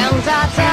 Young's our time.